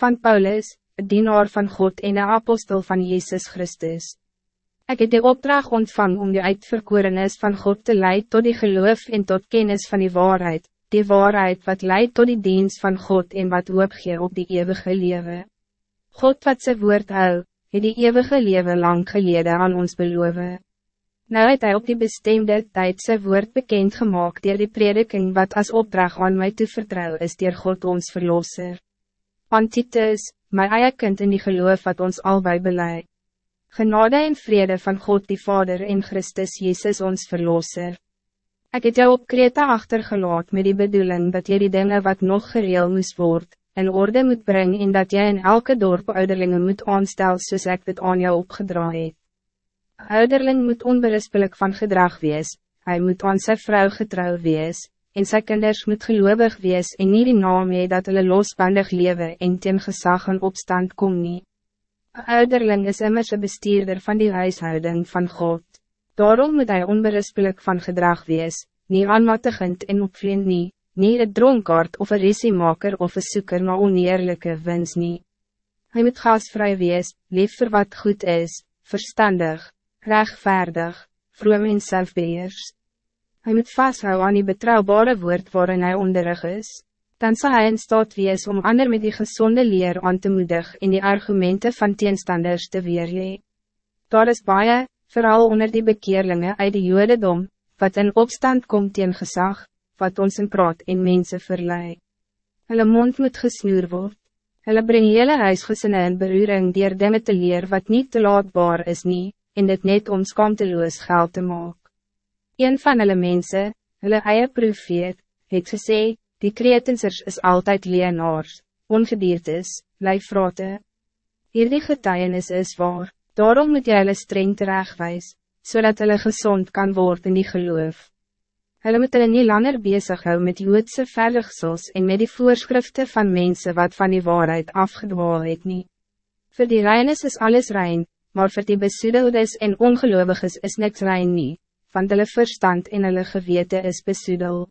van Paulus, een dienaar van God en een apostel van Jezus Christus. Ik heb de opdracht ontvang om de uitverkorenis van God te leiden tot die geloof en tot kennis van die waarheid, die waarheid wat leidt tot die dienst van God en wat hoopgee op die eeuwige leven. God wat zijn woord hou, het die eeuwige leven lang geleden aan ons beloven. Nou het hij op die bestemde tijd zijn woord bekend gemaakt door die prediking wat als opdracht aan mij te vertrouwen is door God ons verlosser. Antitus, my eie kind in die geloof wat ons albei beleid. Genade en vrede van God die Vader en Christus Jezus ons verlosser. Ik het jou op Kreta achtergelaat met die bedoeling dat jy die dingen wat nog gereel moest worden, in orde moet brengen en dat jij in elke dorp ouderlinge moet aanstel soos ek dit aan jou opgedraaid het. Ouderling moet onberispelijk van gedrag wees, hij moet aan zijn vrouw getrouw wees, en sy kinders moet geloofig wees en nie die naam hee dat hulle losbandig lewe en teen gezag in opstand kom nie. Een ouderling is immers een bestuurder van die huishouding van God. Daarom moet hij onberispelijk van gedrag wees, nie aanmatigend en opvleend nie, nie een dronkaard of een risiemaker of een soeker na oneerlijke wins nie. Hy moet gasvrij wees, lief vir wat goed is, verstandig, rechtvaardig, vroom en selfbeheers. Hij moet vasthou aan die betrouwbare woord waarin hij onderrig is. Dan zal hij in staat wees om ander met die gezonde leer aan te moedig in die argumenten van teenstanders te weerlee. Daar is baie, vooral onder die bekeerlinge uit die jodendom, wat in opstand komt teen gezag, wat ons in praat en mensen verlei. Hulle mond moet gesnoer word. Hulle bring hele huisgesinne in beruring dier dinge te leer wat niet te laatbaar is nie, en dit net om skamteloos geld te maken. Een van hulle mense, hulle eie profeet, het gesê, die kreetensers is altijd leenaars, ongediertes, lijfrate. Hierdie getuienis is waar, daarom moet jy hulle streng terechtwijs, zodat hulle gezond kan worden in die geloof. Hulle moet hulle nie langer bezig hou met joodse verligsels en met die voorschriften van mensen wat van die waarheid afgedwaal het nie. Voor die reines is alles rein, maar voor die besoedeldes en ongelooviges is niks rein nie want hulle verstand en hulle gewete is besoedel.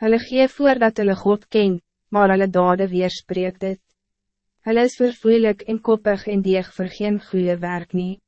Hulle gee voor dat hulle God ken, maar hulle dade weerspreek dit. Hulle is vervoeilik en koppig en deeg vir geen goede werk nie.